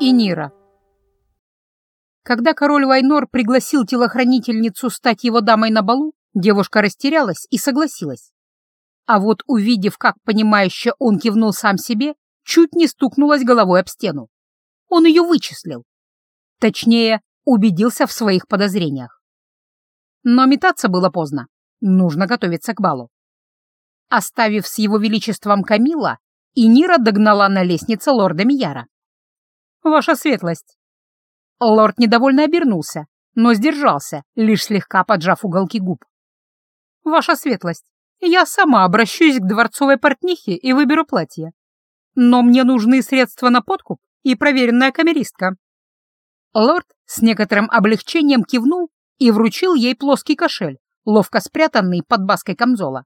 и Нира. Когда король Вайнор пригласил телохранительницу стать его дамой на балу, девушка растерялась и согласилась. А вот увидев, как понимающе он кивнул сам себе, чуть не стукнулась головой об стену. Он ее вычислил. Точнее, убедился в своих подозрениях. Но метаться было поздно. Нужно готовиться к балу. Оставив с его величеством Камила, Инира догнала на лестнице лорда Мияра. «Ваша светлость!» Лорд недовольно обернулся, но сдержался, лишь слегка поджав уголки губ. «Ваша светлость, я сама обращусь к дворцовой портнихе и выберу платье. Но мне нужны средства на подкуп и проверенная камеристка». Лорд с некоторым облегчением кивнул и вручил ей плоский кошель, ловко спрятанный под баской камзола.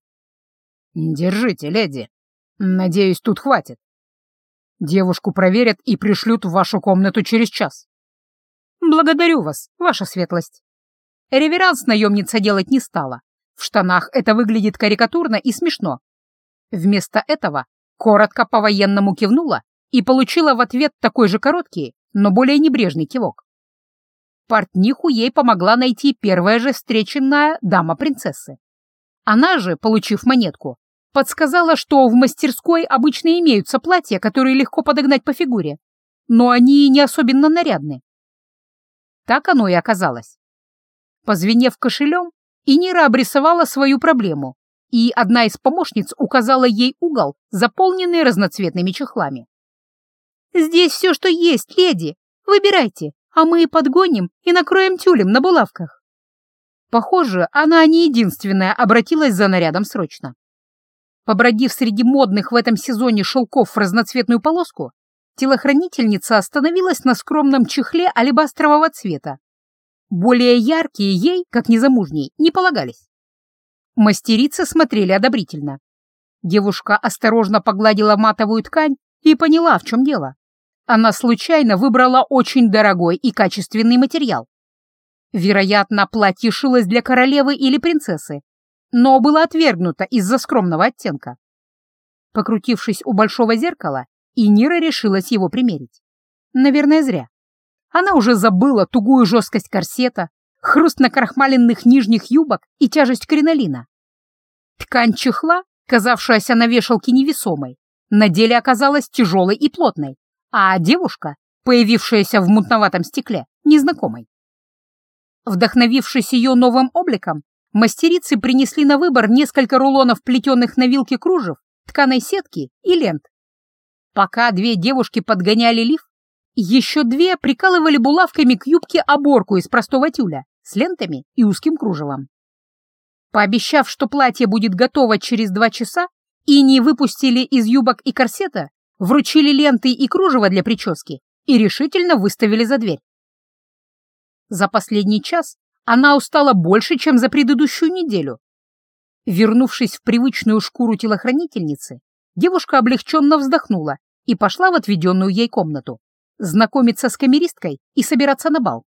«Держите, леди. Надеюсь, тут хватит. Девушку проверят и пришлют в вашу комнату через час. Благодарю вас, ваша светлость. Реверанс наемница делать не стала. В штанах это выглядит карикатурно и смешно. Вместо этого коротко по-военному кивнула и получила в ответ такой же короткий, но более небрежный кивок. Портниху ей помогла найти первая же встреченная дама принцессы. Она же, получив монетку, Подсказала, что в мастерской обычно имеются платья, которые легко подогнать по фигуре, но они не особенно нарядны. Так оно и оказалось. Позвенев кошелем, Инира обрисовала свою проблему, и одна из помощниц указала ей угол, заполненный разноцветными чехлами. «Здесь все, что есть, леди. Выбирайте, а мы подгоним и накроем тюлем на булавках». Похоже, она не единственная обратилась за нарядом срочно. Побродив среди модных в этом сезоне шелков в разноцветную полоску, телохранительница остановилась на скромном чехле алебастрового цвета. Более яркие ей, как незамужней, не полагались. Мастерицы смотрели одобрительно. Девушка осторожно погладила матовую ткань и поняла, в чем дело. Она случайно выбрала очень дорогой и качественный материал. Вероятно, платье шилось для королевы или принцессы, но было отвергнуто из-за скромного оттенка. Покрутившись у большого зеркала, Инира решилась его примерить. Наверное, зря. Она уже забыла тугую жесткость корсета, хруст накрахмаленных нижних юбок и тяжесть кринолина. Ткань чехла, казавшаяся на вешалке невесомой, на деле оказалась тяжелой и плотной, а девушка, появившаяся в мутноватом стекле, незнакомой. Вдохновившись ее новым обликом, мастерицы принесли на выбор несколько рулонов плетеных на вилке кружев, тканой сетки и лент. Пока две девушки подгоняли лиф, еще две прикалывали булавками к юбке оборку из простого тюля с лентами и узким кружевом. Пообещав, что платье будет готово через два часа, и не выпустили из юбок и корсета, вручили ленты и кружево для прически и решительно выставили за дверь. За последний час она устала больше, чем за предыдущую неделю. Вернувшись в привычную шкуру телохранительницы, девушка облегченно вздохнула и пошла в отведенную ей комнату, знакомиться с камеристкой и собираться на бал.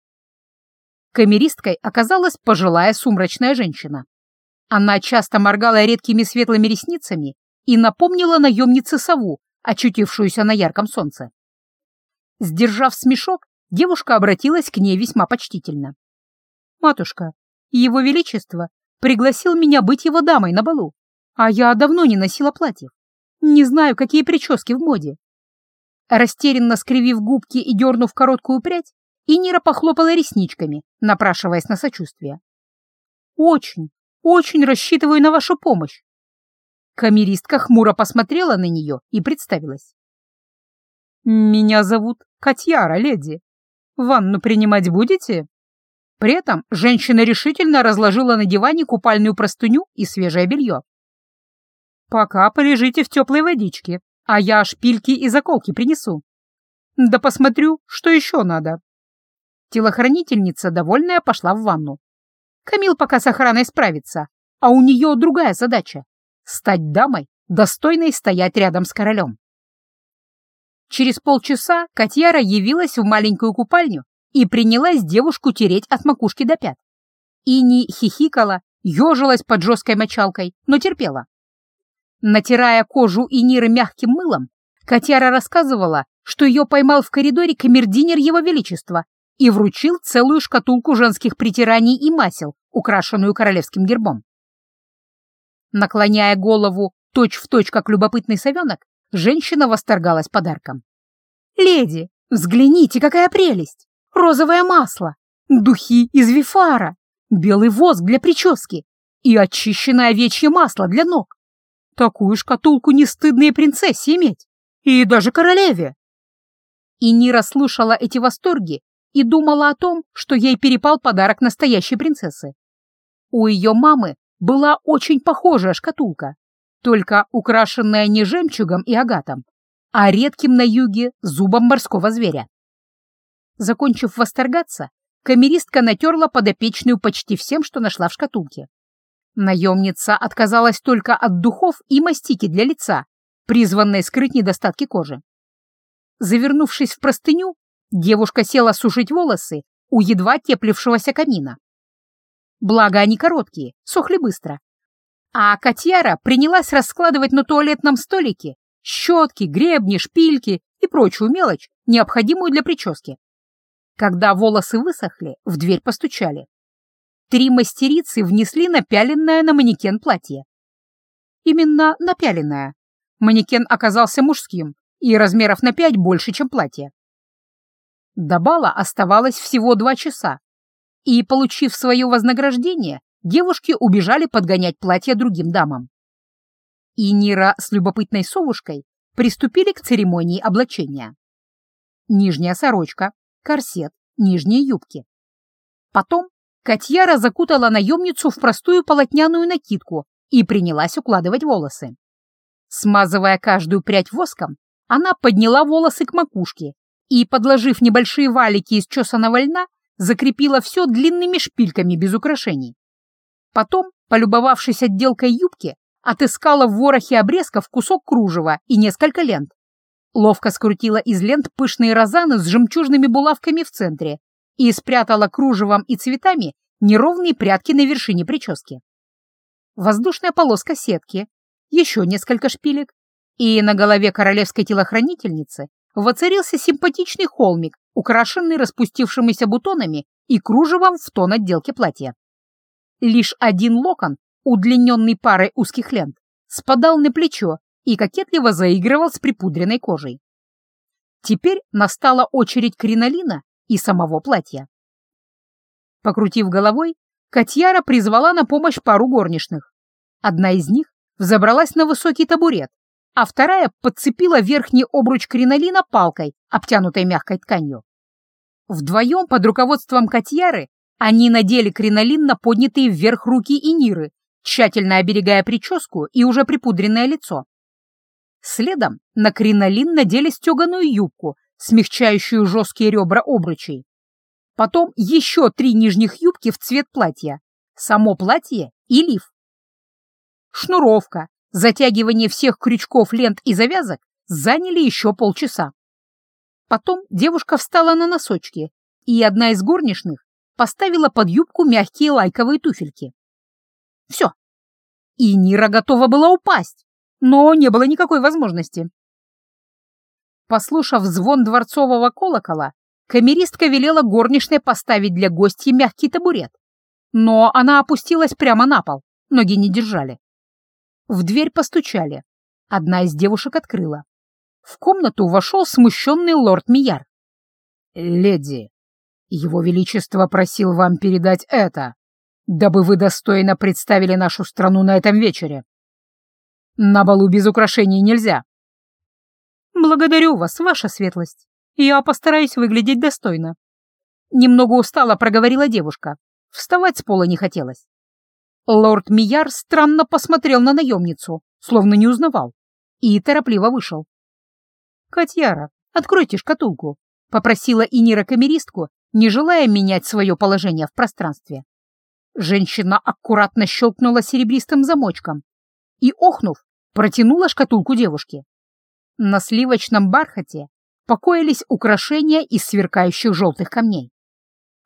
Камеристкой оказалась пожилая сумрачная женщина. Она часто моргала редкими светлыми ресницами и напомнила наемнице сову, очутившуюся на ярком солнце. Сдержав смешок, девушка обратилась к ней весьма почтительно. «Матушка, его величество пригласил меня быть его дамой на балу, а я давно не носила платьев. Не знаю, какие прически в моде». Растерянно скривив губки и дернув короткую прядь, Инира похлопала ресничками, напрашиваясь на сочувствие. «Очень, очень рассчитываю на вашу помощь». Камеристка хмуро посмотрела на нее и представилась. «Меня зовут Катьяра, леди. Ванну принимать будете?» При этом женщина решительно разложила на диване купальную простыню и свежее белье. «Пока полежите в теплой водичке, а я шпильки и заколки принесу. Да посмотрю, что еще надо». Телохранительница, довольная, пошла в ванну. Камил пока с охраной справится, а у нее другая задача — стать дамой, достойной стоять рядом с королем. Через полчаса Катьяра явилась в маленькую купальню и принялась девушку тереть от макушки до пят. Ини хихикала, ежилась под жесткой мочалкой, но терпела. Натирая кожу Иниры мягким мылом, Котяра рассказывала, что ее поймал в коридоре камердинер Его Величества и вручил целую шкатулку женских притираний и масел, украшенную королевским гербом. Наклоняя голову точь-в-точь, точь, как любопытный совенок, женщина восторгалась подарком. «Леди, взгляните, какая прелесть! Розовое масло, духи из вифара, белый воск для прически и очищенное овечье масло для ног. Такую шкатулку не стыдно и принцессе иметь, и даже королеве. И Нира слушала эти восторги и думала о том, что ей перепал подарок настоящей принцессы. У ее мамы была очень похожая шкатулка, только украшенная не жемчугом и агатом, а редким на юге зубом морского зверя. Закончив восторгаться, камеристка натерла подопечную почти всем, что нашла в шкатулке. Наемница отказалась только от духов и мастики для лица, призванной скрыть недостатки кожи. Завернувшись в простыню, девушка села сушить волосы у едва теплившегося камина. Благо они короткие, сохли быстро. А Катьяра принялась раскладывать на туалетном столике щетки, гребни, шпильки и прочую мелочь, необходимую для прически. Когда волосы высохли, в дверь постучали. Три мастерицы внесли напяленное на манекен платье. Именно напяленное. Манекен оказался мужским и размеров на пять больше, чем платье. До бала оставалось всего два часа, и, получив свое вознаграждение, девушки убежали подгонять платье другим дамам. И Нира с любопытной совушкой приступили к церемонии облачения. Нижняя сорочка, корсет, нижние юбки. Потом Катьяра закутала наемницу в простую полотняную накидку и принялась укладывать волосы. Смазывая каждую прядь воском, она подняла волосы к макушке и, подложив небольшие валики из чесаного льна, закрепила все длинными шпильками без украшений. Потом, полюбовавшись отделкой юбки, отыскала в ворохе обрезков кусок кружева и несколько лент. Ловко скрутила из лент пышные розаны с жемчужными булавками в центре и спрятала кружевом и цветами неровные прядки на вершине прически. Воздушная полоска сетки, еще несколько шпилек, и на голове королевской телохранительницы воцарился симпатичный холмик, украшенный распустившимися бутонами и кружевом в тон отделки платья. Лишь один локон, удлиненный парой узких лент, спадал на плечо и кокетливо заигрывал с припудренной кожей. Теперь настала очередь кринолина и самого платья. Покрутив головой, Катьяра призвала на помощь пару горничных. Одна из них взобралась на высокий табурет, а вторая подцепила верхний обруч кринолина палкой, обтянутой мягкой тканью. Вдвоем под руководством Катьяры они надели кринолин на поднятые вверх руки и ниры, тщательно оберегая прическу и уже припудренное лицо. Следом на кринолин надели стеганую юбку, смягчающую жесткие ребра обручей. Потом еще три нижних юбки в цвет платья, само платье и лиф. Шнуровка, затягивание всех крючков, лент и завязок заняли еще полчаса. Потом девушка встала на носочки, и одна из горничных поставила под юбку мягкие лайковые туфельки. Все. И Нира готова была упасть, но не было никакой возможности. Послушав звон дворцового колокола, камеристка велела горничной поставить для гостей мягкий табурет. Но она опустилась прямо на пол, ноги не держали. В дверь постучали. Одна из девушек открыла. В комнату вошел смущенный лорд Мияр. «Леди, его Величество просил вам передать это, дабы вы достойно представили нашу страну на этом вечере. На балу без украшений нельзя». «Благодарю вас, ваша светлость. Я постараюсь выглядеть достойно». Немного устала проговорила девушка. Вставать с пола не хотелось. Лорд Мияр странно посмотрел на наемницу, словно не узнавал, и торопливо вышел. «Катьяра, откройте шкатулку», — попросила Инира камеристку, не желая менять свое положение в пространстве. Женщина аккуратно щелкнула серебристым замочком и, охнув, протянула шкатулку девушке. На сливочном бархате покоились украшения из сверкающих желтых камней.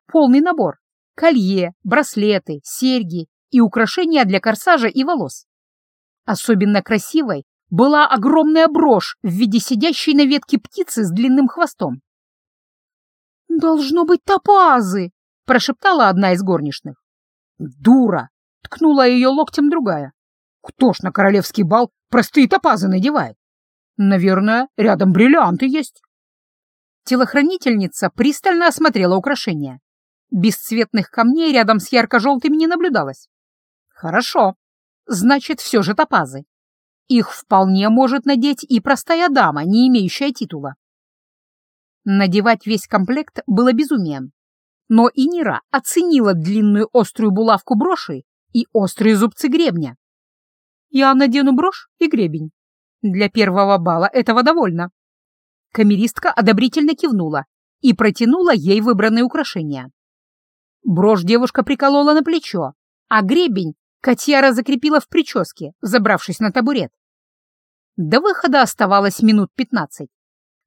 Полный набор — колье, браслеты, серьги и украшения для корсажа и волос. Особенно красивой была огромная брошь в виде сидящей на ветке птицы с длинным хвостом. «Должно быть топазы!» — прошептала одна из горничных. «Дура!» — ткнула ее локтем другая. «Кто ж на королевский бал простые топазы надевает? Наверное, рядом бриллианты есть». Телохранительница пристально осмотрела украшения. Бесцветных камней рядом с ярко-желтыми не наблюдалось. «Хорошо. Значит, все же топазы. Их вполне может надеть и простая дама, не имеющая титула. Надевать весь комплект было безумием. Но Инира оценила длинную острую булавку броши и острые зубцы гребня. Я надену брошь и гребень. Для первого бала этого довольно. Камеристка одобрительно кивнула и протянула ей выбранные украшения. Брошь девушка приколола на плечо, а гребень Катьяра закрепила в прическе, забравшись на табурет. До выхода оставалось минут пятнадцать.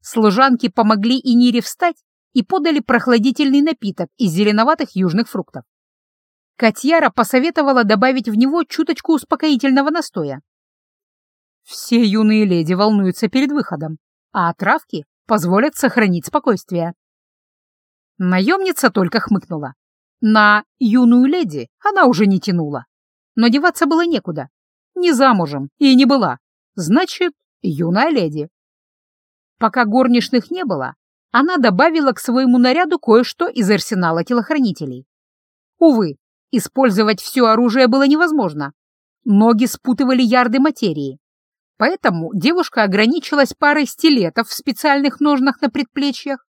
Служанки помогли Инире встать и подали прохладительный напиток из зеленоватых южных фруктов. Катьяра посоветовала добавить в него чуточку успокоительного настоя. Все юные леди волнуются перед выходом, а травки позволят сохранить спокойствие. Наемница только хмыкнула. На юную леди она уже не тянула но деваться было некуда. Не замужем и не была. Значит, юная леди. Пока горничных не было, она добавила к своему наряду кое-что из арсенала телохранителей. Увы, использовать все оружие было невозможно. Ноги спутывали ярды материи. Поэтому девушка ограничилась парой стилетов в специальных ножнах на предплечьях,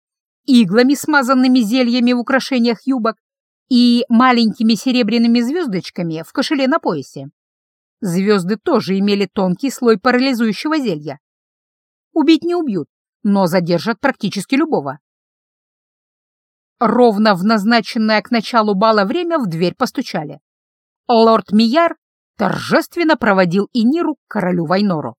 иглами, смазанными зельями в украшениях юбок и маленькими серебряными звездочками в кошеле на поясе. Звезды тоже имели тонкий слой парализующего зелья. Убить не убьют, но задержат практически любого. Ровно в назначенное к началу бала время в дверь постучали. Лорд Мияр торжественно проводил Иниру к королю Вайнору.